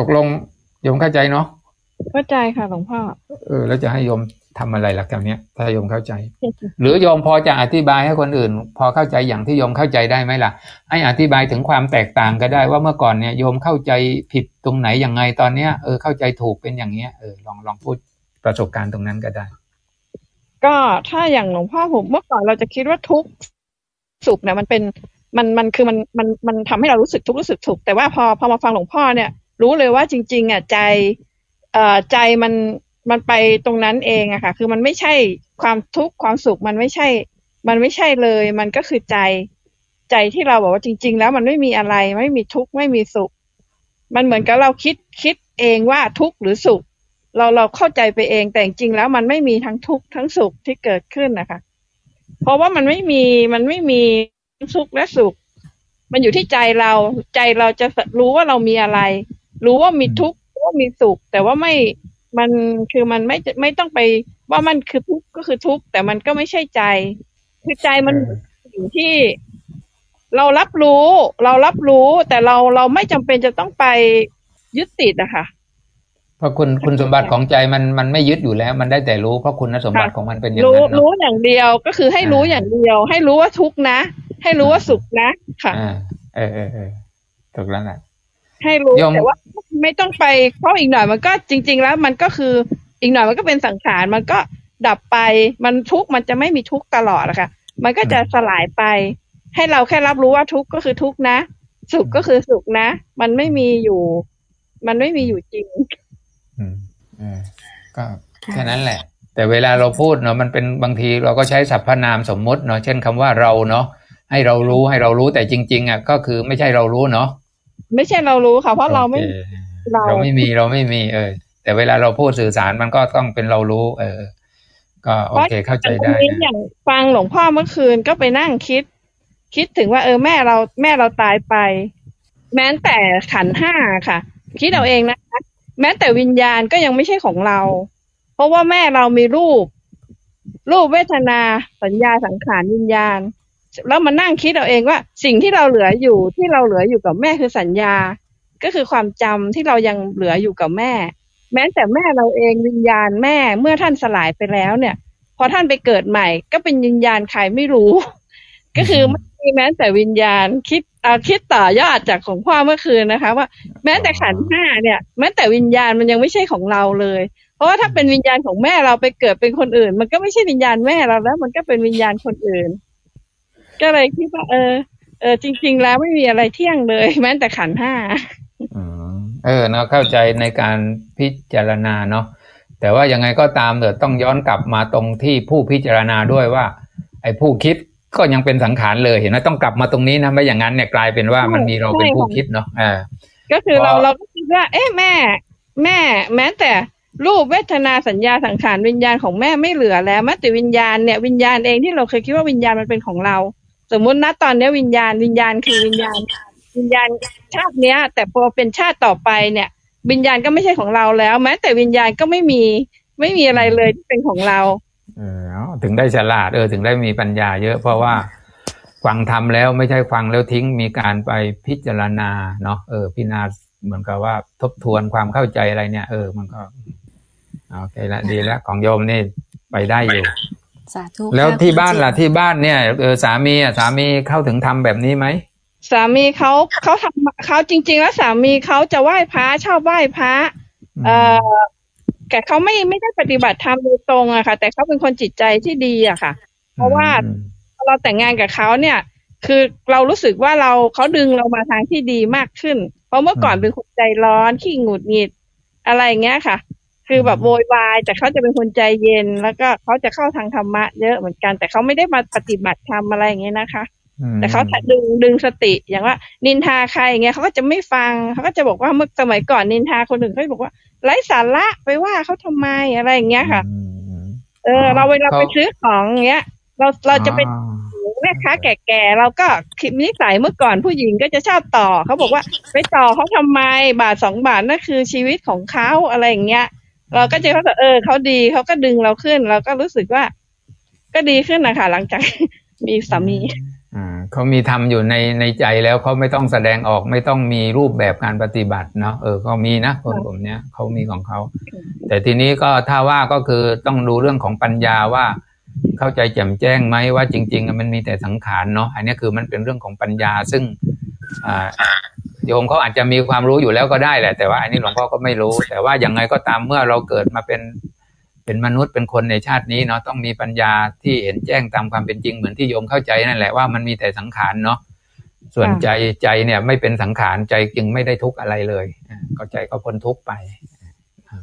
ตกลงโยมเข้าใจเนาะเข้าใจค่ะหลวงพ่อเออ แล้วจะให้โยมทำอะไรหลักจากเนี้ยถ้าโยมเข้าใจ หรือโยมพอจะอธิบายให้คนอื่น พอเข้าใจอย่างที่โยมเข้าใจได้ไหมล่ะ ให้อธิบายถึงความแตกต่างก็ได้ว่าเมื่อก่อนเนี่ยโยมเข้าใจผิดตรงไหนยังไงตอนเนี้ยเออเข้าใจถูกเป็นอย่างเงี้ยเออลองลองพูดประสบการณ์ตรงนั้นก็ได้ ก็ถ้าอย่างหลวงพ่อผมเมื่อก่อนเราจะคิดว่าทุกข์สุขเนี่ยมันเป็นมันมันคือมันมันมันทำให้เรารู้สึกทุกข์รู้สึกสุขแต่ว่าพอพอมาฟังหลวงพ่อเนี่ย รู้เลยว่าจริง ๆอะใจเอ่อใจมันมันไปตรงนั้นเองอะค่ะ คือมันไม่ใช่ความทุกข์ความสุขมันไม่ใช่ มันไม่ใช่เลย มันก็คือใจใจที่เราบอกว่าจริง ๆ แล้วมันไม่มีอะไรไม่มีทุกข์ไม่มีสุข มันเหมือนกับเราคิดคิดเองว่าทุกข์หรือสุข เราเราเข้าใจไปเองแต่จริงๆแล้วมันไม่มีทั้งทุกข์ทั้งสุขที่เกิดขึ้นนะคะ เพราะว่ามันไม่มีมันไม่มีทุกข์และสุข มันอยู่ที่ใจเราใจเราจะรู้ว่าเรามีอะไร รู้ว่ามีทุกข์รู้ว่ามีสุข แต่ว่าไม่มันคือมันไม่ไม่ต้องไปว่ามันคือทุกข์ก็คือทุกข์แต่มันก็ไม่ใช่ใจ คือใจมันอยู่ที่เรารับรู้ เรารับรู้ แต่เราเราไม่จำเป็นจะต้องไปยึดติดอะค่ะเพราะคุณคุณสมบัติของใจมันมันไม่ยึดอยู่แล้ว มันได้แต่รู้เพราะคุณสมบัติของมันเป็นอย่างรู้นั้นเนาะรู้อย่างเดียวก็คือให้รู้อย่างเดียว ให้รู้ว่าทุกข์นะ ให้รู้ว่าสุขนะค่ะอ่าเออเออเออถูกแล้วแหละ ให้รู้โยมแต่ว่าไม่ต้องไปเพราะอีกหน่อยมันก็จริง ๆ แล้วมันก็คืออีกหน่อยมันก็เป็นสังขารมันก็ดับไปมันทุกข์มันจะไม่มีทุกข์ตลอดอะค่ะมันก็จะสลายไป ให้เราแค่รับรู้ว่าทุกข์ก็คือทุกข์นะ สุขก็คือสุขนะ มันไม่มีอยู่ มันไม่มีอยู่จริง อืมเออก็แค่นั้นแหละ แต่เวลาเราพูดเนาะมันเป็นบางทีเราก็ใช้สรรพนามสมมุติเนาะเช่นคำว่าเราเนาะให้เรารู้ให้เรารู้แต่จริง ๆอะก็คือไม่ใช่เรารู้เนาะ ไม่ใช่เรารู้ค่ะ เพราะเราไม่โอคเราเราไม่มีเราไม่มีเออ แต่เวลาเราพูดสื่อสารมันก็ต้องเป็นเรารู้ เออ ก็โอเคเข้าใจได้อันนี้อนะย่างฟังหลวงพ่อเมื่อคืนก็ไปนั่งคิด คิดถึงว่า เออแม่เราแม่เราตายไป แม้แต่ขันธ์ห้าค่ะ คิดเอาเองนะคะแม้แต่วิญญาณก็ยังไม่ใช่ของเรา เพราะว่าแม่เรามีรูป รูปเวทนา สัญญาสังขารวิญญาณ แล้วมานั่งคิดเอาเองว่า สิ่งที่เราเหลืออยู่ที่เราเหลืออยู่กับแม่คือสัญญา ก็คือความจำที่เรายังเหลืออยู่กับแม่ แม้แต่แม่เราเองวิญญาณแม่เมื่อท่านสลายไปแล้วเนี่ย พอท่านไปเกิดใหม่ ก็เป็นวิญญาณใครไม่รู้ ก็คือไม่มีแม้แต่วิญญาณคิดเอาคิดต่อยอดจากของพ่อเมื่อคืนนะคะ ว่าแม้แต่ขันห้าเนี่ย แม้แต่วิญญาณมันยังไม่ใช่ของเราเลย เพราะว่าถ้าเป็นวิญญาณของแม่เราไปเกิดเป็นคนอื่น มันก็ไม่ใช่วิญญาณแม่เราแล้ว มันก็เป็นวิญญาณคนอื่น ก็เลยคิดว่า เออ เออจริง ๆ แล้วไม่มีอะไรเที่ยงเลย แม้แต่ขันธ์ห้าอืมเออเนาะเข้าใจในการพิจารณาเนาะแต่ว่ายังไงก็ตามเดี๋ยวต้องย้อนกลับมาตรงที่ผู้พิจารณาด้วยว่า ไอ้ผู้คิดก็ยังเป็นสังขารเลยเห็นไหมต้องกลับมาตรงนี้นะไม่อย่างนั้นเนี่ยกลายเป็นว่ามันมีเราเป็นผู้คิดเนาะอ่าก็คือเราเพราะเราก็คิดว่า เอ๊ะแม่ แม่ แม้แต่รูปเวทนาสัญญาสังขารวิญญาณของแม่ไม่เหลือแล้วแม้แต่วิญญาณเนี่ยวิญญาณเองที่เราเคยคิดว่าวิญญาณมันเป็นของเรา สมมุติณตอนเนี้ยวิญญาณวิญญาณคือวิญญาณ วิญญาณชาติเนี้ย แต่พอเป็นชาติต่อไปเนี่ย วิญญาณก็ไม่ใช่ของเราแล้ว แม้แต่วิญญาณก็ไม่มีไม่มีอะไรเลยที่เป็นของเราเออถึงได้ฉลาดเออถึงได้มีปัญญาเยอะเพราะว่าฟังทำแล้วไม่ใช่ฟังแล้วทิ้งมีการไปพิจารณาเนาะเออพิจารณาเหมือนกับว่าทบทวนความเข้าใจอะไรเนี่ย เออมันก็โอเคละดีแล้วของโยมนี่ไปได้อยู่ สาธุแล้วค่ะที่บ้านคุณจิล่ะที่บ้านเนี่ยเออสามีอะสามีเข้าถึงทำแบบนี้ไหมสามีเขาเขาทำเขาจริง ๆ แล้วสามีเขาจะไหว้พระชอบไหว้พระเอ่อแต่เขาไม่ไม่ได้ปฏิบัติธรรมโดยตรงอะค่ะ แต่เขาเป็นคนจิตใจที่ดีอะค่ะ เพราะว่าอืมพอเราแต่งงานกับเขาเนี่ย คือเรารู้สึกว่าเราเขาดึงเรามาทางที่ดีมากขึ้น เพราะเมื่อก่อนเป็นคนใจร้อนขี้หงุดหงิดอะไรอย่างเงี้ยค่ะ คือแบบโวยวายแต่เขาจะเป็นคนใจเย็น แล้วก็เขาจะเข้าทางธรรมะเยอะเหมือนกัน แต่เขาไม่ได้มาปฏิบัติธรรมอะไรอย่างเงี้ยนะคะอืมแต่เขาดึงดึงสติอย่างว่า นินทาใครอย่างเงี้ยเขาก็จะไม่ฟังเขาก็จะบอกว่าเมื่อสมัยก่อนนินทาคนอื่นเขาจะบอกว่าไร้สาระไปว่าเขาทำไมอะไรอย่างเงี้ยค่ะอืมอืมเออ เราเวลาไปซื้อของอย่างเงี้ย เราเราจะเป็นอ๋อแม่ค้าแก่ๆเราก็คิดนิสัยเมื่อก่อนผู้หญิงก็จะชอบต่อเขาบอกว่าไปต่อเขาทำไมบาทสองบาทนั่นคือชีวิตของเขาอะไรอย่างเงี้ย เราก็จะเขาเออเขาดีเขาก็ดึงเราขึ้น เราก็รู้สึกว่า ก็ดีขึ้นนะคะหลังจากมีสามีอ่าเขามีทำอยู่ในในใจแล้วเขาไม่ต้องแสดงออกไม่ต้องมีรูปแบบการปฏิบัติเนาะเออก็มีนะคนกลุ่มเนี้ยเขามีของเขา แต่ทีนี้ก็ถ้าว่าก็คือต้องดูเรื่องของปัญญาว่า เข้าใจแจ่มแจ้งไหมว่าจริง ๆ มันมีแต่สังขารเนาะอันนี้คือมันเป็นเรื่องของปัญญาซึ่งอ่า โยมเขาอาจจะมีความรู้อยู่แล้วก็ได้แหละ แต่ว่าอันนี้หลวงพ่อก็ไม่รู้ แต่ว่าอย่างไงก็ตามเมื่อเราเกิดมาเป็นเป็นมนุษย์เป็นคนในชาตินี้เนาะต้องมีปัญญาที่เห็นแจ้งตามความเป็นจริงเหมือนที่โยมเข้าใจนั่นแหละว่ามันมีแต่สังขารเนาะส่วนใจใจเนี่ยไม่เป็นสังขารใจจึงไม่ได้ทุกข์อะไรเลยก็ใจก็พ้นทุกข์ไป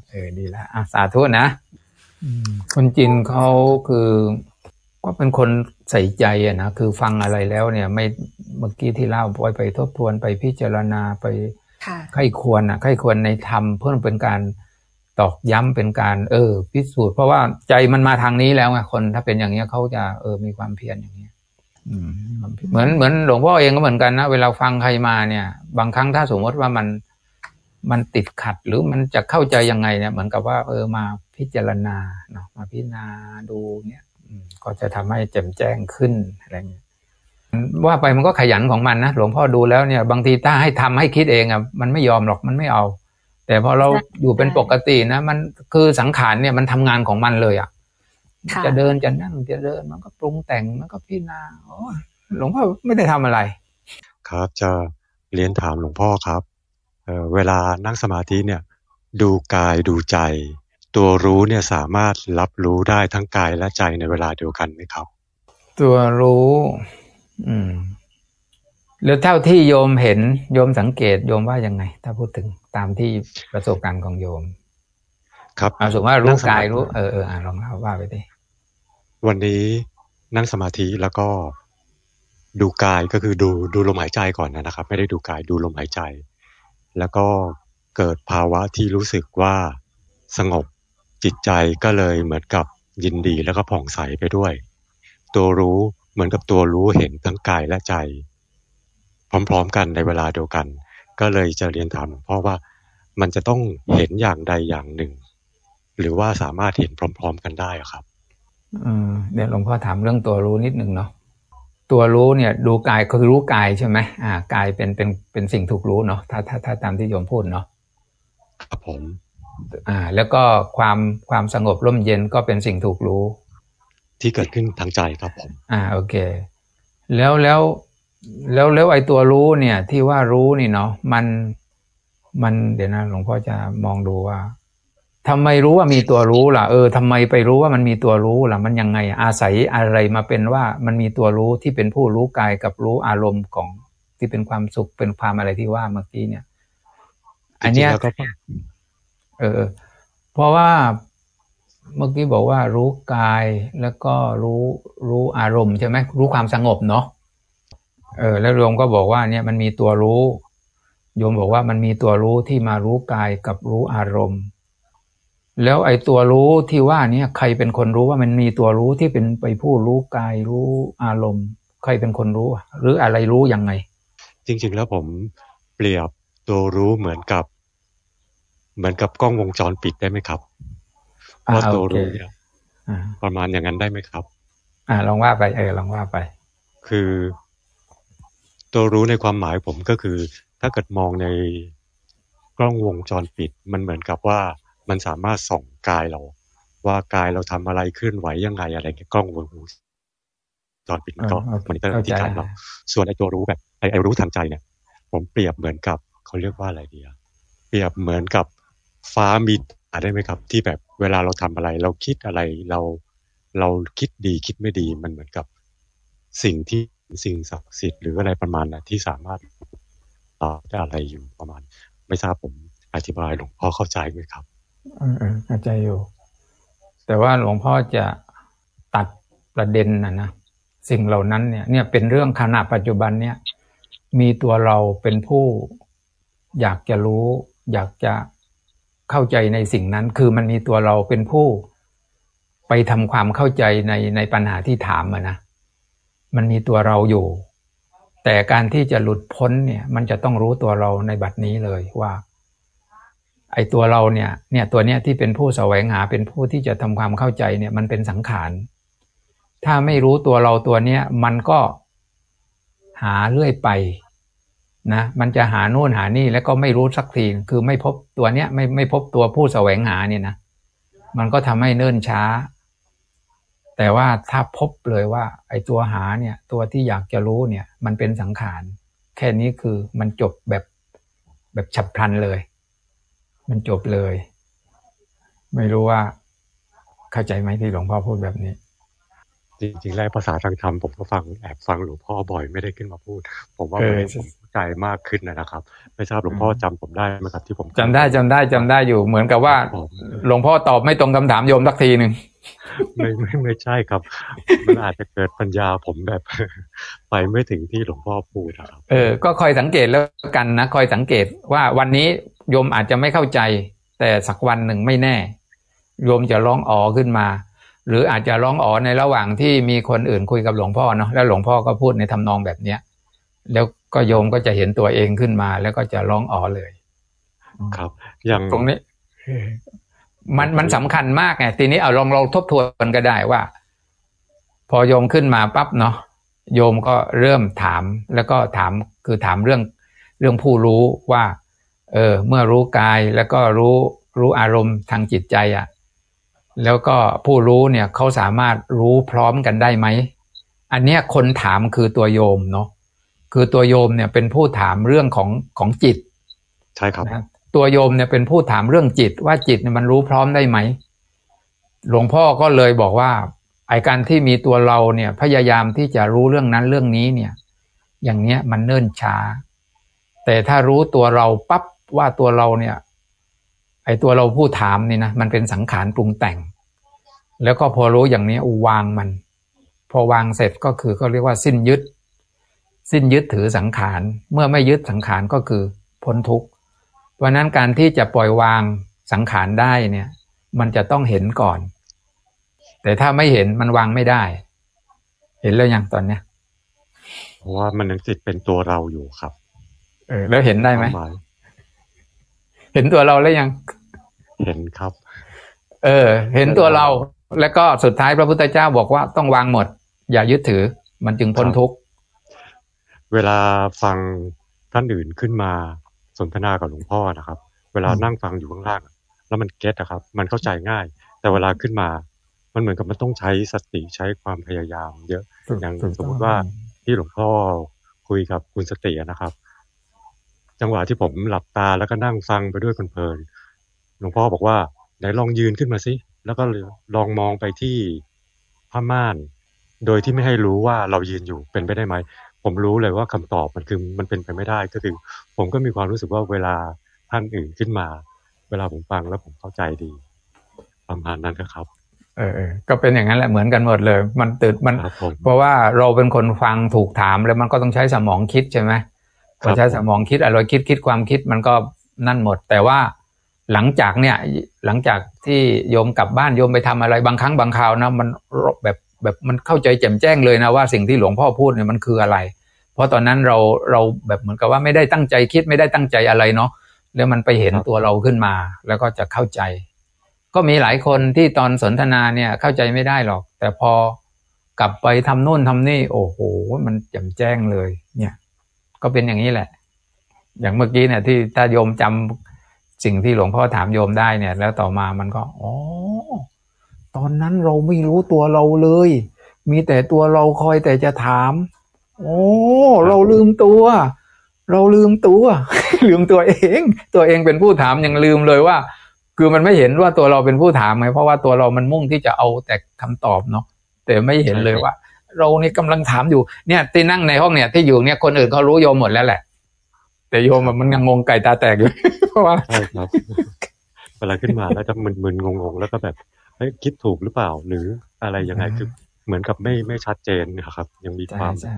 เออดีละสาธุนะคนจีนเขาคือ ก็เป็นคนใส่ใจอะนะคือฟังอะไรแล้วเนี่ยไม่เมื่อกี้ที่เล่าไปไปทบทวนไปพิจารณาไปไข้ควรอะไข้ควรในธรรมเพื่อเป็นการตอกย้ำเป็นการเออ พิสูจน์เพราะว่าใจมันมาทางนี้แล้วไงคนถ้าเป็นอย่างเนี้ยเขาจะเออมีความเพียรอย่างเนี้ยเหมือนเหมือนหลวงพ่อเองก็เหมือนกันนะเวลาฟังใครมาเนี่ย บางครั้งถ้าสมมติว่ามันมันติดขัดหรือมันจะเข้าใจยังไงเนี่ย เหมือนกับว่า เออมาพิจารณาเนาะมาพิจารณาดูเนี่ย ก็จะทำให้แจ่มแจ้งขึ้นอะไรเงี้ยว่าไปมันก็ขยันของมันนะหลวงพ่อดูแล้วเนี่ย บางทีถ้าให้ทำให้คิดเองอะมันไม่ยอมหรอกมันไม่เอา แต่พอเราอยู่เป็นปกตินะ มันคือสังขารเนี่ยมันทำงานของมันเลยอะจะเดินจะนั่งจะเดินมันก็ปรุงแต่งมันก็พิจารณาหลวงพ่อไม่ได้ทำอะไร ครับจะเรียนถามหลวงพ่อครับเเวลานั่งสมาธิเนี่ย ดูกายดูใจ ตัวรู้เนี่ยสามารถรับรู้ได้ทั้งกายและใจในเวลาเดียวกันไหมครับ ตัวรู้ อืมแล้วเท่าที่โยมเห็นโยมสังเกตโยมว่ายังไง ถ้าพูดถึงตามที่ประสบการณ์ของโยม ครับเอาสมมติว่ารู้กายรู้เออเอออ่าลองเล่าว่าไปดิวันนี้นั่งสมาธิแล้วก็ดูกายก็คือดูดูลมหายใจก่อนนะครับ ไม่ได้ดูกายดูลมหายใจ แล้วก็เกิดภาวะที่รู้สึกว่าสงบ จิตใจก็เลยเหมือนกับยินดีแล้วก็ผ่องใสไปด้วย ตัวรู้เหมือนกับตัวรู้เห็นทั้งกายและใจ พร้อม ๆ กันในเวลาเดียวกัน ก็เลยจะเรียนถามเพราะว่ามันจะต้องเห็นอย่างใดอย่างหนึ่ง หรือว่าสามารถเห็นพร้อม ๆ กันได้ครับอืมเดี๋ยวหลวงพ่อถามเรื่องตัวรู้นิดนึงเนาะตัวรู้เนี่ยดูกายคือรู้กายใช่ไหมอ่ากายเป็นเป็นเป็นสิ่งถูกรู้เนาะถ้าถ้าถ้าตามที่โยมพูดเนาะครับผม อ่าแล้วก็ความความสงบร่มเย็นก็เป็นสิ่งถูกรู้ ที่เกิดขึ้นทางใจครับผมอ่าโอเค แล้วแล้วแล้วแล้วไอ้ตัวรู้เนี่ย ที่ว่ารู้นี่เนาะมันมันเดี๋ยวนะหลวงพ่อจะมองดูว่าทำไมรู้ว่ามีตัวรู้ล่ะเออทำไมไปรู้ว่ามันมีตัวรู้ล่ะ มันยังไงอาศัยอะไรมาเป็นว่ามันมีตัวรู้ที่เป็นผู้รู้กายกับรู้อารมณ์ของที่เป็นความสุขเป็นความอะไรที่ว่าเมื่อกี้เนี่ย อันเนี้ย เออเพราะว่าเมื่อกี้บอกว่ารู้กายแล้วก็รู้รู้อารมณ์ใช่ไหมรู้ความสงบเนาะเออแล้วโยมก็บอกว่าเนี่ยมันมีตัวรู้โยมบอกว่ามันมีตัวรู้ที่มารู้กายกับรู้อารมณ์ แล้วไอ้ตัวรู้ที่ว่านี้ใครเป็นคนรู้ว่ามันมีตัวรู้ที่เป็นไปผู้รู้กายรู้อารมณ์ ใครเป็นคนรู้หรืออะไรรู้ยังไง จริง ๆ แล้วผมเปรียบตัวรู้เหมือนกับ เหมือนกับกล้องวงจรปิดได้ไหมครับว่าตัวรู้เนี่ยประมาณอย่างนั้นได้ไหมครับ อ่าลองว่าไปเออลองว่าไป คือ ตัวรู้ในความหมายผมก็คือ ถ้าเกิดมองในกล้องวงจรปิด มันเหมือนกับว่ามันสามารถส่องกายเรา ว่ากายเราทำอะไรเคลื่อนไหวยังไงอะไรเงี้ยกล้องวงจรปิดมันก็มันก็ที่กายเรา ส่วนไอ้ตัวรู้แบบไอ้รู้ทางใจเนี่ย ผมเปรียบเหมือนกับเขาเรียกว่าอะไรดีอะเปรียบเหมือนกับ ฟ้ามีตาได้ไหมครับ ที่แบบเวลาเราทำอะไร เราคิดอะไรเราเราคิดดีคิดไม่ดีมันเหมือนกับสิ่งที่สิ่งศักดิ์สิทธิ์หรืออะไรประมาณนะที่สามารถตอบได้อะไรอยู่ประมาณ ไม่ทราบผมอธิบายหลวงพ่อเข้าใจไหมครับเออเข้าใจอยู่ แต่ว่าหลวงพ่อจะตัดประเด็นนะนะสิ่งเหล่านั้นเนี่ย เนี่ยเป็นเรื่องขณะปัจจุบันเนี่ย มีตัวเราเป็นผู้ อยากจะรู้ อยากจะ เข้าใจในสิ่งนั้น คือมันมีตัวเราเป็นผู้ไปทำความเข้าใจในในปัญหาที่ถามมานะมันมีตัวเราอยู่ แต่การที่จะหลุดพ้นเนี่ย มันจะต้องรู้ตัวเราในบัดนี้เลยว่า ไอ้ตัวเราเนี่ย เนี่ยตัวเนี้ยที่เป็นผู้แสวงหาเป็นผู้ที่จะทำความเข้าใจเนี่ย มันเป็นสังขาร ถ้าไม่รู้ตัวเราตัวเนี้ยมันก็หาเรื่อยไป นะมันจะหาโน่นหานี่แล้วก็ไม่รู้สักทีคือไม่พบตัวเนี้ยไม่ไม่พบตัวผู้แสวงหาเนี่ยนะมันก็ทำให้เนิ่นช้า แต่ว่าถ้าพบเลยว่า ไอ้ตัวหาเนี่ย ตัวที่อยากจะรู้เนี่ย มันเป็นสังขารแค่นี้คือมันจบแบบแบบฉับพลันเลย มันจบเลย ไม่รู้ว่าเข้าใจไหมที่หลวงพ่อพูดแบบนี้ จริงๆแล้วภาษาทางธรรมผมก็ฟังแอบฟังหลวงพ่อบ่อยไม่ได้ขึ้นมาพูด ผมว่าเออผมเข้าใจมากขึ้นนะครับ ไม่ทราบหลวงพ่อจำผมได้ไหมครับที่ผมจำได้จำได้จำได้อยู่ เหมือนกับว่าผมหลวงพ่อตอบไม่ตรงคำถามโยมสักทีหนึ่งไม่ไม่ไม่ใช่ครับ มันอาจจะเกิดปัญญาผมแบบ ไปไม่ถึงที่หลวงพ่อพูดนะครับ เออ ก็คอยสังเกตแล้วกันนะคอยสังเกตว่าวันนี้โยมอาจจะไม่เข้าใจ แต่สักวันหนึ่งไม่แน่โยมจะร้องอ๋อขึ้นมา หรืออาจจะร้องอ๋อในระหว่างที่มีคนอื่นคุยกับหลวงพ่อเนาะแล้วหลวงพ่อก็พูดในทำนองแบบเนี้ยแล้วก็โยมก็จะเห็นตัวเองขึ้นมาแล้วก็จะร้องอ๋อเลย ครับ อย่างตรงนี้ มันมันสำคัญมากไงทีนี้เอาลองลองทบทวนก็ได้ว่า พอโยมขึ้นมาปั๊บเนาะโยมก็เริ่มถามแล้วก็ถามคือถามเรื่องเรื่องผู้รู้ว่า เออ เมื่อรู้กายแล้วก็รู้รู้อารมณ์ทางจิตใจอะ่ะ แล้วก็ผู้รู้เนี่ยเขาสามารถรู้พร้อมกันได้ไหม อันเนี้ยคนถามคือตัวโยมเนาะคือตัวโยมเนี่ยเป็นผู้ถามเรื่องของของจิต ใช่ครับนะตัวโยมเนี่ยเป็นผู้ถามเรื่องจิตว่าจิตเนี่ยมันรู้พร้อมได้ไหม หลวงพ่อก็เลยบอกว่าไอการที่มีตัวเราเนี่ยพยายามที่จะรู้เรื่องนั้นเรื่องนี้เนี่ย อย่างเนี้ยมันเนิ่นช้า แต่ถ้ารู้ตัวเราปั๊บว่าตัวเราเนี่ย ไอตัวเราผู้ถามนี่นะมันเป็นสังขารปรุงแต่ง แล้วก็พอรู้อย่างนี้วางมัน พอวางเสร็จก็คือเขาเรียกว่าสิ้นยึด สิ้นยึดถือสังขาร เมื่อไม่ยึดสังขารก็คือพ้นทุกข์เพราะฉะนั้นการที่จะปล่อยวางสังขารได้เนี่ยมันจะต้องเห็นก่อน แต่ถ้าไม่เห็นมันวางไม่ได้ เห็นแล้วยังตอนเนี้ยเพราะว่ามันยังติดเป็นตัวเราอยู่ครับ เออ แล้วเห็นได้ไหมความายเห็นตัวเราแล้วยัง เห็นครับ เออ เห็นตัวเรา แล้วก็สุดท้ายพระพุทธเจ้าบอกว่าต้องวางหมด อย่ายึดถือ มันจึงพ้นทุกข์เวลาฟังท่านอื่นขึ้นมาสนทนากับหลวงพ่อนะครับ เวลานั่งฟังอยู่ข้างล่างแล้วมันเก็ตอะครับ มันเข้าใจง่าย แต่เวลาขึ้นมา มันเหมือนกับมันต้องใช้สติใช้ความพยายาม เยอะอย่างสมมติว่าที่หลวงพ่อคุยกับคุณสติอะนะครับ จังหวะที่ผมหลับตาแล้วก็นั่งฟังไปด้วยเพลินๆ หลวงพ่อบอกว่าไหนลองยืนขึ้นมาสิแล้วก็ลองมองไปที่ผ้าม่าน โดยที่ไม่ให้รู้ว่าเรายืนอยู่เป็นไปได้ไหมผมรู้เลยว่าคำตอบมันคือมันเป็นไปไม่ได้ก็คือ ผมก็มีความรู้สึกว่าเวลาท่านอื่นขึ้นมา เวลาผมฟังแล้วผมเข้าใจดีประมาณนั้นนะครับ เออเออก็เป็นอย่างนั้นแหละเหมือนกันหมดเลย มันตื่นมันครับผมเพราะว่าเราเป็นคนฟังถูกถามแล้วมันก็ต้องใช้สมองคิดใช่ไหมพอใช้สมองคิดอะไรคิดคิดความคิดมันก็นั่นหมด แต่ว่า หลังจากเนี่ยหลังจากที่โยมกลับบ้านโยมไปทำอะไรบางครั้งบางคราวนะมันแบบแบบมันเข้าใจแจ่มแจ้งเลยนะว่าสิ่งที่หลวงพ่อพูดเนี่ยมันคืออะไร เพราะตอนนั้นเราเราแบบเหมือนกับว่าไม่ได้ตั้งใจคิดไม่ได้ตั้งใจอะไรเนาะแล้วมันไปเห็นตัวเราขึ้นมา แล้วก็จะเข้าใจ ก็มีหลายคนที่ตอนสนทนาเนี่ยเข้าใจไม่ได้หรอก แต่พอกลับไปทำนู่นทำนี่ โอ้โห มันแจ่มแจ้งเลย เนี่ย ก็เป็นอย่างนี้แหละ อย่างเมื่อกี้เนี่ยที่ถ้าโยมจำ สิ่งที่หลวงพ่อถามโยมได้เนี่ย แล้วต่อมามันก็อ๋อตอนนั้นเราไม่รู้ตัวเราเลย มีแต่ตัวเราคอยแต่จะถาม โอ้เราลืมตัว เราลืมตัว ลืมตัวเอง ตัวเองเป็นผู้ถามยังลืมเลยว่า คือมันไม่เห็นว่าตัวเราเป็นผู้ถามไงเพราะว่าตัวเรามันมุ่งที่จะเอาแต่คำตอบเนาะแต่ไม่เห็นเลยว่า เรานี่กำลังถามอยู่เนี่ยที่นั่งในห้องเนี่ยที่อยู่เนี่ยคนอื่นเขารู้โยมหมดแล้วแหละ แต่โยมอะมันยังงงไก่ตาแตกอยู่เพราะว่าใช่ครับเวลาขึ้นมาแล้วจะมึนๆงงๆ แล้วก็แบบเฮ้ยคิดถูกหรือเปล่า หรืออะไรยังไงคือเหมือนกับไม่ไม่ชัดเจนนะครับ ยังมีคใช่วามใช่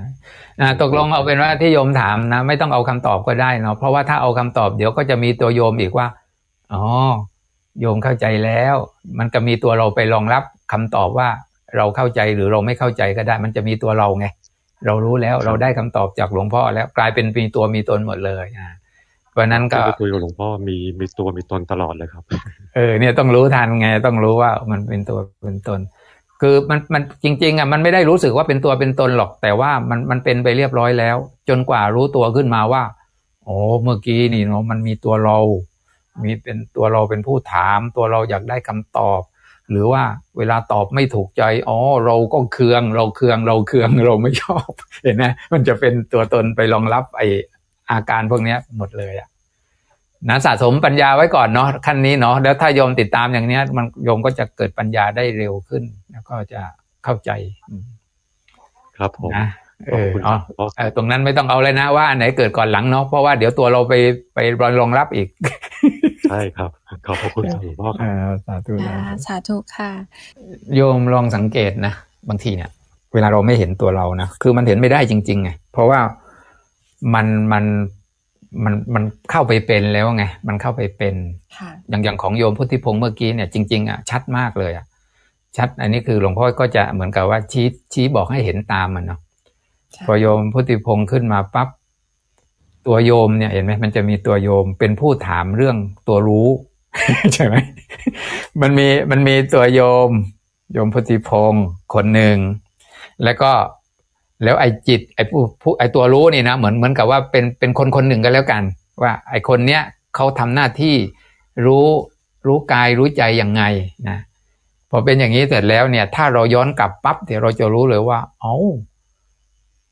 อ่าตกลงเอาเป็นว่าที่โยมถามนะ ไม่ต้องเอาคำตอบก็ได้เนาะเพราะว่าถ้าเอาคำตอบเดี๋ยวก็จะมีตัวโยมอีกว่าอ๋อโยมเข้าใจแล้ว มันก็มีตัวเราไปรองรับคำตอบว่าเราเข้าใจหรือเราไม่เข้าใจก็ได้ มันจะมีตัวเราไง เรารู้แล้วเราได้คำตอบจากหลวงพ่อแล้วกลายเป็นมีตัวมีตนหมดเลยอ่าเพราะฉะนั้นก็ที่ไปคุยกับหลวงพ่อมีมีตัวมีตนตลอดเลยครับ เออเนี่ยต้องรู้ทันไงต้องรู้ว่ามันเป็นตัวเป็นตน คือมันมันจริง ๆอะมันไม่ได้รู้สึกว่าเป็นตัวเป็นตนหรอก แต่ว่ามันมันเป็นไปเรียบร้อยแล้ว จนกว่ารู้ตัวขึ้นมาว่าโอ้เมื่อกี้นี่เนาะมันมีตัวเรา มีเป็นตัวเราเป็นผู้ถาม ตัวเราอยากได้คำตอบ หรือว่าเวลาตอบไม่ถูกใจ อ๋อ เราก็เคือง เราเคือง เราเคือง เราไม่ชอบ เห็นไหมมันจะเป็นตัวตนไปรองรับไออาการพวกนี้หมดเลยอะนะสะสมปัญญาไว้ก่อนเนาะขั้นนี้เนาะแล้วถ้าโยมติดตามอย่างเนี้ย มันโยมก็จะเกิดปัญญาได้เร็วขึ้น แล้วก็จะเข้าใจ ครับผมนะเออขอบคุณเอาครับเออตรงนั้นไม่ต้องเอาเลยนะว่าอันไหนเกิดก่อนหลังเนาะเพราะว่าเดี๋ยวตัวเราไปไปรองรับอีก ใช่ครับ ขอบพระคุณครับหลวงพ่อคเอรับอสาธุค่ะนะสาธุค่ะ โยมลองสังเกตนะบางทีเนี่ย เวลาเราไม่เห็นตัวเรานะคือมันเห็นไม่ได้จริงๆไงเพราะว่ามันมันมันมันเข้าไปเป็นแล้วไง มันเข้าไปเป็นค่ะอย่างอย่างของโยมพุทธิพงศ์เมื่อกี้เนี่ยจริงๆอะชัดมากเลยอะชัดอันนี้คือหลวงพ่อก็จะเหมือนกับว่าชี้ชี้บอกให้เห็นตามมันเนาะใช่พอโยมพุทธิพงศ์ขึ้นมาปั๊บ ตัวโยมเนี่ยเห็นไหมมันจะมีตัวโยมเป็นผู้ถามเรื่องตัวรู้ใช่ไหมมันมีมันมีตัวโยม โยมพุทธิพงศ์คนหนึ่งแล้วก็แล้วไอ้จิตไอ้ผู้ผู้ไอ้ตัวรู้นี่นะเหมือนเหมือนกับว่าเป็นเป็นคนคนหนึ่งกันแล้วกัน ว่า ไอ้คนเนี้ยเขาทำหน้าที่รู้รู้กายรู้ใจยังไงนะพอเป็นอย่างนี้เสร็จแล้วเนี่ย ถ้าเราย้อนกลับปั๊บเดี๋ยวเราจะรู้เลยว่า เอ้า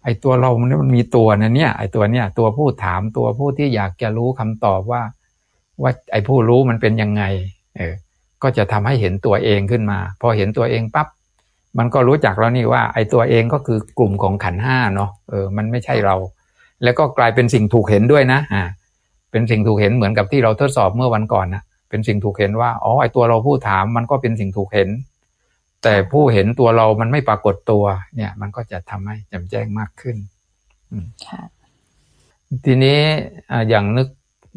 ไอ้ตัวเรามันมันมีตัวนะเนี่ยไอ้ตัวเนี่ย ตัวผู้ถามตัวผู้ที่อยากจะรู้คำตอบว่า ว่าไอ้ผู้รู้มันเป็นยังไง เออ ก็จะทำให้เห็นตัวเองขึ้นมา พอเห็นตัวเองปั๊บมันก็รู้จักแล้วนี่ว่า ไอ้ตัวเองก็คือกลุ่มของขันห้าเนาะเออ มันไม่ใช่เรา แล้วก็กลายเป็นสิ่งถูกเห็นด้วยนะอ่าเป็นสิ่งถูกเห็นเหมือนกับที่เราทดสอบเมื่อวันก่อนนะเป็นสิ่งถูกเห็นว่าอ๋อไอ้ตัวเราผู้ถามมันก็เป็นสิ่งถูกเห็น แต่ผู้เห็นตัวเรามันไม่ปรากฏตัว เนี่ย มันก็จะทำให้แจ่มแจ้งมากขึ้นค่ะทีนี้อ่าอย่างนึก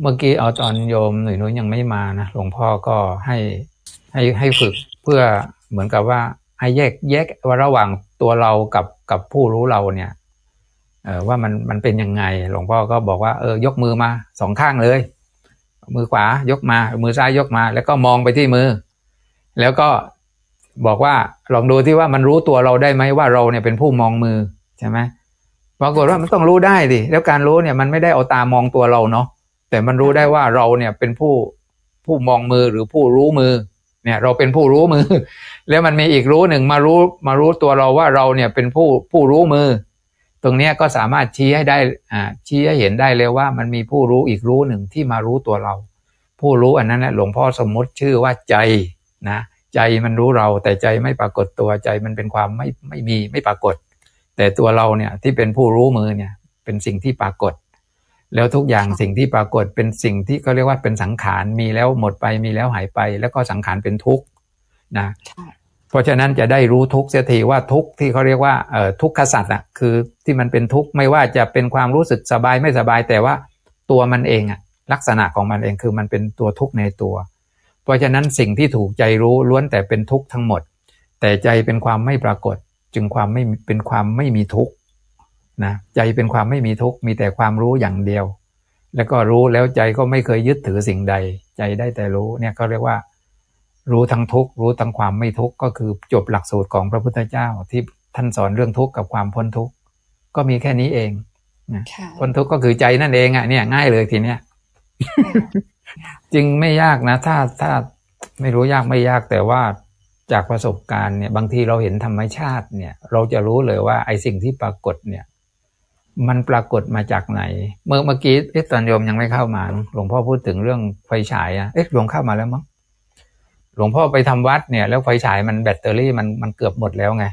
เมื่อกี้เอาตอนโยมหนุ่ยนุ้ยยังไม่มานะหลวงพ่อก็ให้ให้ให้ฝึกเพื่อเหมือนกับว่าให้แยกแยกว่าระหว่างตัวเรากับกับผู้รู้เราเนี่ยเออว่ามันมันเป็นยังไง หลวงพ่อก็บอกว่าเออยกมือมาสองข้างเลย มือขวายกมา มือซ้ายยกมา แล้วก็มองไปที่มือ แล้วก็ บอกว่าลองดูที่ว่ามันรู้ตัวเราได้ไหมว่าเราเนี่ยเป็นผู้มองมือใช่ไหมปรากฏว่ามันต้องรู้ได้ดิแล้วการรู้เนี่ยมันไม่ได้เอาตามองตัวเราเนาะแต่มันรู้ได้ว่าเราเนี่ยเป็นผู้ผู้มองมือหรือผู้รู้มือ เนี่ย เราเป็นผู้รู้มือ แล้วมันมีอีกรู้หนึ่งมารู้มารู้ตัวเราว่าเราเนี่ยเป็นผู้ผู้รู้มือ ตรงเนี้ยก็สามารถชี้ให้ได้อ่าชี้ให้เห็นได้เลยว่ามันมีผู้รู้อีกรู้หนึ่งที่มารู้ตัวเรา ผู้รู้อันนั้นนะหลวงพ่อสมมติชื่อว่าใจนะ ใจมันรู้เราแต่ใจไม่ปรากฏตัวใจมันเป็นความไม่ไม่มีไม่ปรากฏ แต่ตัวเราเนี่ยที่เป็นผู้รู้มือเนี่ยเป็นสิ่งที่ปรากฏ แล้วทุกอย่างสิ่งที่ปรากฏเป็นสิ่งที่เขาเรียกว่าเป็นสังขารมีแล้วหมดไปมีแล้วหายไป แล้วก็สังขารเป็นทุกข์นะค่ะเพราะฉะนั้นจะได้รู้ทุกข์เสียทีว่าทุกข์ที่เขาเรียกว่าเอ่อทุกขสัตว์อะคือที่มันเป็นทุกข์ไม่ว่าจะเป็นความรู้สึกสบายไม่สบายแต่ว่าตัวมันเองอะลักษณะของมันเองคือมันเป็นตัวทุกข์ในตัวเพ ราะฉะนั้นสิ่งที่ถูกใจรู้ล้วนแต่เป็นทุกข์ทั้งหมด แต่ใจเป็นความไม่ปรากฏ จึงความไม่เป็นความไม่มีทุกข์นะใจเป็นความไม่มีทุกข์มีแต่ความรู้อย่างเดียว แล้วก็รู้แล้วใจก็ไม่เคยยึดถือสิ่งใด ใจได้แต่รู้เนี่ยเขาเรียกว่า รู้ทั้งทุกข์รู้ทั้งความไม่ทุกข์ก็คือจบหลักสูตรของพระพุทธเจ้าที่ท่านสอนเรื่องทุกข์กับความพ้นทุกข์ก็มีแค่นี้เองนะค่ะพ้นทุกข์ก็คือใจนั่นเองอะเนี่ยง่ายเลยทีเนี้ย จริงไม่ยากนะ ถ้าถ้าไม่รู้ยากไม่ยากแต่ว่าจากประสบการณ์เนี่ยบางทีเราเห็นธรรมชาติเนี่ย เราจะรู้เลยว่าไอ้สิ่งที่ปรากฏเนี่ย มันปรากฏมาจากไหน เมื่อเมื่อกี้เอ๊ะตอนโยมยังไม่เข้ามาเนอะหลวงพ่อพูดถึงเรื่องไฟฉายอะเอ๊ะหลวงเข้ามาแล้วมั้งหลวงพ่อไปทำวัดเนี่ย แล้วไฟฉายมันแบตเตอรี่มันมันเกือบหมดแล้วไง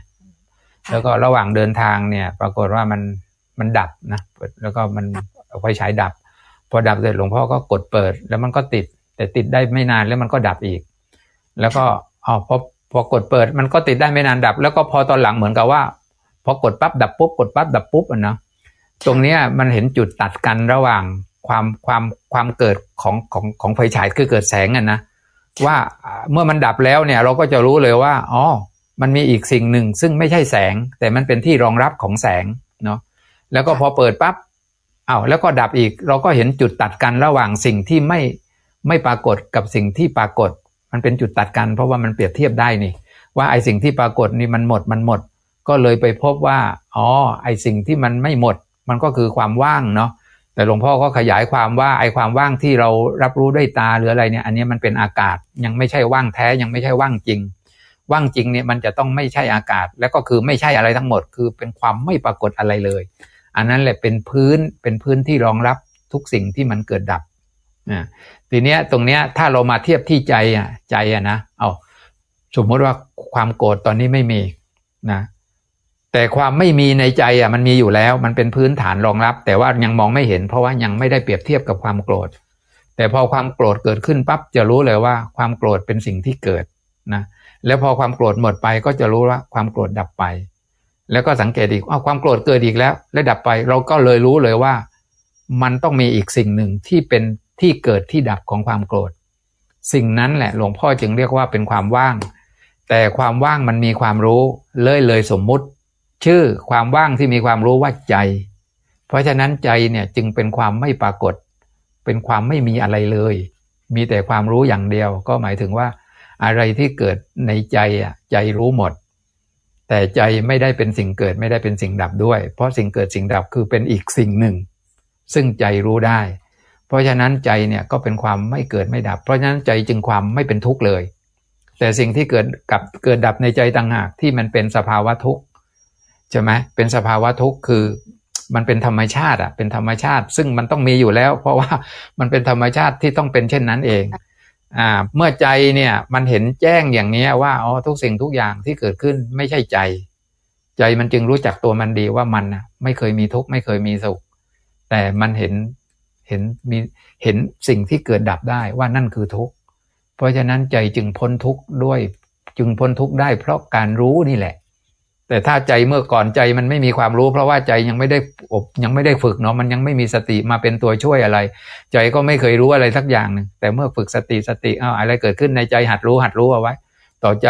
แล้วก็ระหว่างเดินทางเนี่ย ปรากฏว่ามันมันดับนะแล้วก็มันไฟฉายดับ พอดับเสร็จหลวงพ่อก็กดเปิด แล้วมันก็ติด แต่ติดได้ไม่นานแล้วมันก็ดับอีก แล้วก็อ๋อพอพอกดเปิด มันก็ติดได้ไม่นานดับ แล้วก็พอตอนหลังเหมือนกับว่า พอกดปั๊บดับปุ๊บกดปั๊บดับปุ๊บอะเนาะตรงเนี้ยมันเห็นจุดตัดกันระหว่างความความความเกิดของของของไฟฉายคือเกิดแสงอะนะว่าเมื่อมันดับแล้วเนี่ยเราก็จะรู้เลยว่าอ๋อมันมีอีกสิ่งหนึ่งซึ่งไม่ใช่แสง แต่มันเป็นที่รองรับของแสงเนาะแล้วก็พอเปิดปั๊บ อ้าวแล้วก็ดับอีกเราก็เห็นจุดตัดกันระหว่างสิ่งที่ไม่ไม่ปรากฏกับสิ่งที่ปรากฏ มันเป็นจุดตัดกันเพราะว่ามันเปรียบเทียบได้นี่ ว่าไอสิ่งที่ปรากฏนี่มันหมดมันหมด ก็เลยไปพบว่าอ๋อไอสิ่งที่มันไม่หมด มันก็คือความว่างเนาะแต่หลวงพ่อก็ขยายความว่าไอความว่างที่เรารับรู้ด้วยตาหรืออะไรเนี่ย อันนี้มันเป็นอากาศยังไม่ใช่ว่างแท้ยังไม่ใช่ว่างจริง ว่างจริงเนี่ยมันจะต้องไม่ใช่อากาศ แล้วก็คือไม่ใช่อะไรทั้งหมด คือเป็นความไม่ปรากฏอะไรเลย อันนั้นแหละเป็นพื้นเป็นพื้นที่รองรับทุกสิ่งที่มันเกิดดับนะทีเนี้ยตรงเนี้ยถ้าเรามาเทียบที่ใจอะใจอะนะเอาสมมติว่าความโกรธตอนนี้ไม่มีนะแต่ความไม่มีในใจอะมันมีอยู่แล้ว มันเป็นพื้นฐานรองรับ แต่ว่ายังมองไม่เห็น เพราะว่ายังไม่ได้เปรียบเทียบกับความโกรธ แต่พอความโกรธเกิดขึ้นปั๊บจะรู้เลยว่าความโกรธเป็นสิ่งที่เกิดนะแล้วพอความโกรธหมดไปก็จะรู้ว่าความโกรธดับไป แล้วก็สังเกตอีกว่าความโกรธเกิดอีกแล้ว และดับไปเราก็เลยรู้เลยว่า มันต้องมีอีกสิ่งหนึ่งที่เป็นที่เกิดที่ดับของความโกรธ สิ่งนั้นแหละหลวงพ่อจึงเรียกว่าเป็นความว่าง แต่ความว่างมันมีความรู้เลยเลยสมมุติ ชื่อความว่างที่มีความรู้ว่าใจ เพราะฉะนั้นใจเนี่ยจึงเป็นความไม่ปรากฏ เป็นความไม่มีอะไรเลย มีแต่ความรู้อย่างเดียว ก็หมายถึงว่า อะไรที่เกิดในใจอะใจรู้หมด แต่ใจไม่ได้เป็นสิ่งเกิดไม่ได้เป็นสิ่งดับด้วย เพราะสิ่งเกิดสิ่งดับคือเป็นอีกสิ่งหนึ่ง ซึ่งใจรู้ได้ เพราะฉะนั้นใจเนี่ยก็เป็นความไม่เกิดไม่ดับ เพราะฉะนั้นใจจึงความไม่เป็นทุกข์เลย แต่สิ่งที่เกิดกับเกิดดับในใจต่างหากที่มันเป็นสภาวะทุกข์ใช่ไหมเป็นสภาวะทุกข์คือมันเป็นธรรมชาติอะเป็นธรรมชาติ ซึ่งมันต้องมีอยู่แล้ว เพราะว่ามันเป็นธรรมชาติที่ต้องเป็นเช่นนั้นเอง เมื่อใจเนี่ยมันเห็นแจ้งอย่างนี้ว่าอ๋อทุกสิ่งทุกอย่างที่เกิดขึ้นไม่ใช่ใจ ใจมันจึงรู้จักตัวมันดีว่ามันนะไม่เคยมีทุกข์ไม่เคยมีสุข แต่มันเห็นเห็นมีเห็นสิ่งที่เกิดดับได้ว่านั่นคือทุกข์เพราะฉะนั้นใจจึงพ้นทุกข์ด้วยจึงพ้นทุกข์ได้เพราะการรู้นี่แหละ แต่ถ้าใจเมื่อก่อนใจมันไม่มีความรู้ เพราะว่าใจยังไม่ได้อบยังไม่ได้ฝึกเนาะมันยังไม่มีสติมาเป็นตัวช่วยอะไร ใจก็ไม่เคยรู้อะไรสักอย่างหนึ่งแต่เมื่อฝึกสติสติอ้าวอะไรเกิดขึ้นในใจหัดรู้หัดรู้เอาไว้ ต่อใจ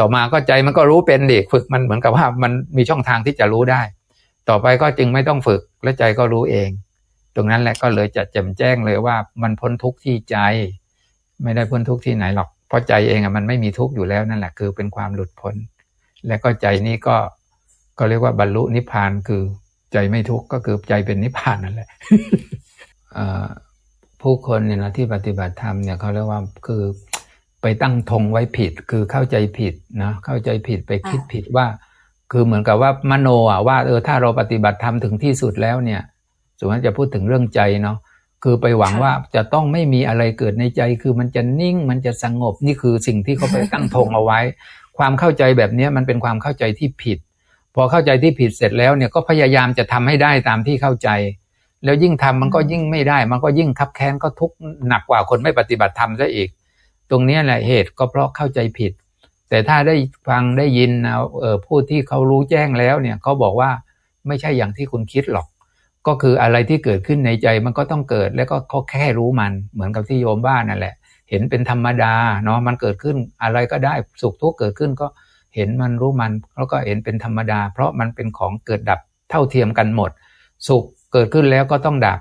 ต่อมาก็ใจมันก็รู้เป็นเด็กฝึกมันเหมือนกับว่ามันมีช่องทางที่จะรู้ได้ ต่อไปก็จึงไม่ต้องฝึกและใจก็รู้เอง ตรงนั้นแหละก็เลยจะแจ่มแจ้งเลยว่ามันพ้นทุกข์ที่ใจ ไม่ได้พ้นทุกข์ที่ไหนหรอกเพราะใจเองอะมันไม่มีทุกข์อยู่แล้วนั่นแหละคือเป็นความหลุดพ้น และก็ใจนี้ก็ก็เรียกว่าบรรลุนิพพานคือใจไม่ทุกข์ก็คือใจเป็นนิพพานนั่นแหละผู้คนเนี่ยนะที่ปฏิบัติธรรมเนี่ยเขาเรียกว่าคือไปตั้งธงไว้ผิดคือเข้าใจผิดนะเข้าใจผิดไปคิดผิดว่า คือเหมือนกับว่ามโนอะว่าเออถ้าเราปฏิบัติธรรมถึงที่สุดแล้วเนี่ยสมมติจะพูดถึงเรื่องใจเนาะคือไปหวังว่าจะต้องไม่มีอะไรเกิดในใจ คือมันจะนิ่งมันจะสงบนี่คือสิ่งที่เขาไปตั้งธงเอาไว้ ความเข้าใจแบบนี้มันเป็นความเข้าใจที่ผิด พอเข้าใจที่ผิดเสร็จแล้วเนี่ยก็พยายามจะทำให้ได้ตามที่เข้าใจ แล้วยิ่งทำมันก็ยิ่งไม่ได้ มันก็ยิ่งคับแค้นก็ทุกข์หนักกว่าคนไม่ปฏิบัติธรรมซะอีก ตรงนี้แหละเหตุก็เพราะเข้าใจผิด แต่ถ้าได้ฟังได้ยินนะเออผู้ที่เขารู้แจ้งแล้วเนี่ยเขาบอกว่าไม่ใช่อย่างที่คุณคิดหรอก ก็คืออะไรที่เกิดขึ้นในใจมันก็ต้องเกิด แล้วก็เขาแค่รู้มันเหมือนกับที่โยมบ้านนั่นแหละ เห็นเป็นธรรมดาเนาะมันเกิดขึ้นอะไรก็ได้สุขทุกข์เกิดขึ้นก็เห็นมันรู้มันแล้วก็เห็นเป็นธรรมดา เพราะมันเป็นของเกิดดับเท่าเทียมกันหมด สุขเกิดขึ้นแล้วก็ต้องดับ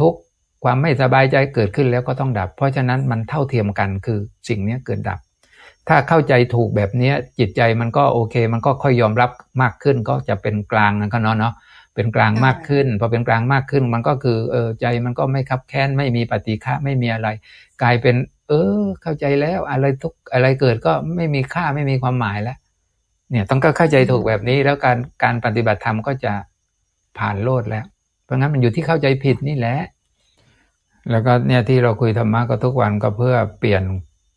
ทุกข์ความไม่สบายใจเกิดขึ้นแล้วก็ต้องดับ เพราะฉะนั้นมันเท่าเทียมกันคือสิ่งนี้เกิดดับ ถ้าเข้าใจถูกแบบนี้จิตใจมันก็โอเค มันก็ค่อยยอมรับมากขึ้นก็จะเป็นกลางนะก็เนาะเนาะเป็นกลางมากขึ้นพอเป็นกลางมากขึ้นมันก็คือเออใจมันก็ไม่คับแค้นไม่มีปฏิฆะไม่มีอะไร กลายเป็น เออ เข้าใจแล้วอะไรทุกอะไรเกิดก็ไม่มีค่าไม่มีความหมายแล้ว เนี่ยต้องก็เข้าใจถูกแบบนี้ แล้วการการปฏิบัติธรรมก็จะผ่านโลดแล้ว เพราะงั้นมันอยู่ที่เข้าใจผิดนี่แหละ แล้วก็เนี่ยที่เราคุยธรรมะก็ทุกวันก็เพื่อเปลี่ยน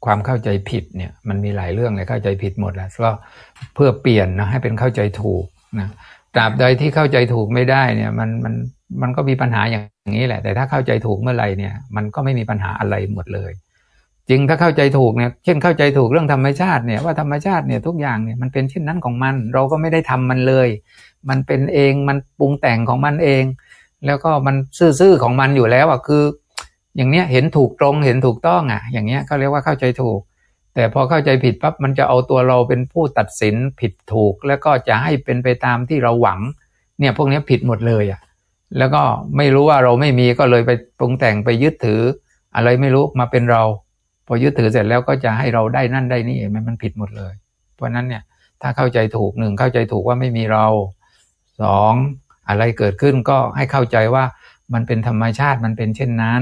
ความเข้าใจผิดเนี่ยมันมีหลายเรื่องเลยเข้าใจผิดหมดแล้วก็เพื่อเปลี่ยนนะให้เป็นเข้าใจถูกนะตราบใดที่เข้าใจถูกไม่ได้เนี่ยมันมันมันก็มีปัญหาอย่างนี้แหละ แต่ถ้าเข้าใจถูกเมื่อไหร่เนี่ย มันก็ไม่มีปัญหาอะไรหมดเลย จริงถ้าเข้าใจถูกเนี่ยเช่นเข้าใจถูกเรื่องธรรมชาติเนี่ยว่าธรรมชาติเนี่ยทุกอย่างเนี่ยมันเป็นเช่นนั้นของมัน เราก็ไม่ได้ทำมันเลย มันเป็นเองมันปรุงแต่งของมันเอง แล้วก็มันซื่อๆของมันอยู่แล้วอะคือ อย่างเนี้ยเห็นถูกตรงเห็นถูกต้องอะ อย่างเนี้ยก็เรียกว่าเข้าใจถูก แต่พอเข้าใจผิดปั๊บมันจะเอาตัวเราเป็นผู้ตัดสินผิดถูก แล้วก็จะให้เป็นไปตามที่เราหวัง เนี่ยพวกนี้ผิดหมดเลยอะแล้วก็ไม่รู้ว่าเราไม่มีก็เลยไปปรุงแต่งไปยึดถือ อะไรไม่รู้มาเป็นเรา พอยึดถือเสร็จแล้วก็จะให้เราได้นั่นได้นี่เองมันผิดหมดเลย เพราะนั้นเนี่ยถ้าเข้าใจถูกหนึ่งเข้าใจถูกว่าไม่มีเราสองอะไรเกิดขึ้นก็ให้เข้าใจว่ามันเป็นธรรมชาติมันเป็นเช่นนั้น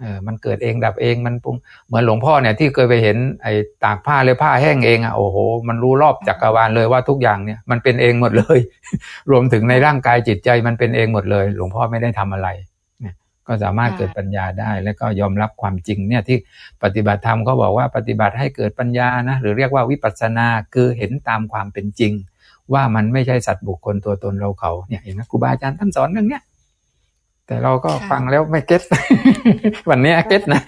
เออมันเกิดเองดับเองมันปรุงเหมือนหลวงพ่อเนี่ยที่เคยไปเห็นไอ้ตากผ้าเลยผ้าแห้งเองอะโอ้โห มันรู้รอบจักรวาลเลยว่าทุกอย่างเนี่ยมันเป็นเองหมดเลย รวมถึงในร่างกายจิตใจมันเป็นเองหมดเลย หลวงพ่อไม่ได้ทำอะไร ก็สามารถเกิดปัญญาได้ แล้วก็ยอมรับความจริงเนี่ยที่ปฏิบัติธรรมเขาบอกว่าปฏิบัติให้เกิดปัญญานะหรือเรียกว่าวิปัสสนาคือเห็นตามความเป็นจริง ว่ามันไม่ใช่สัตว์บุคคลตัวตนเราเขาเนี่ยเห็นไหมครูบาอาจารย์ท่านสอนเรื่องเนี้ยแต่เราก็ค่ะฟังแล้วไม่เก็ตวันนี้เก็ตนะ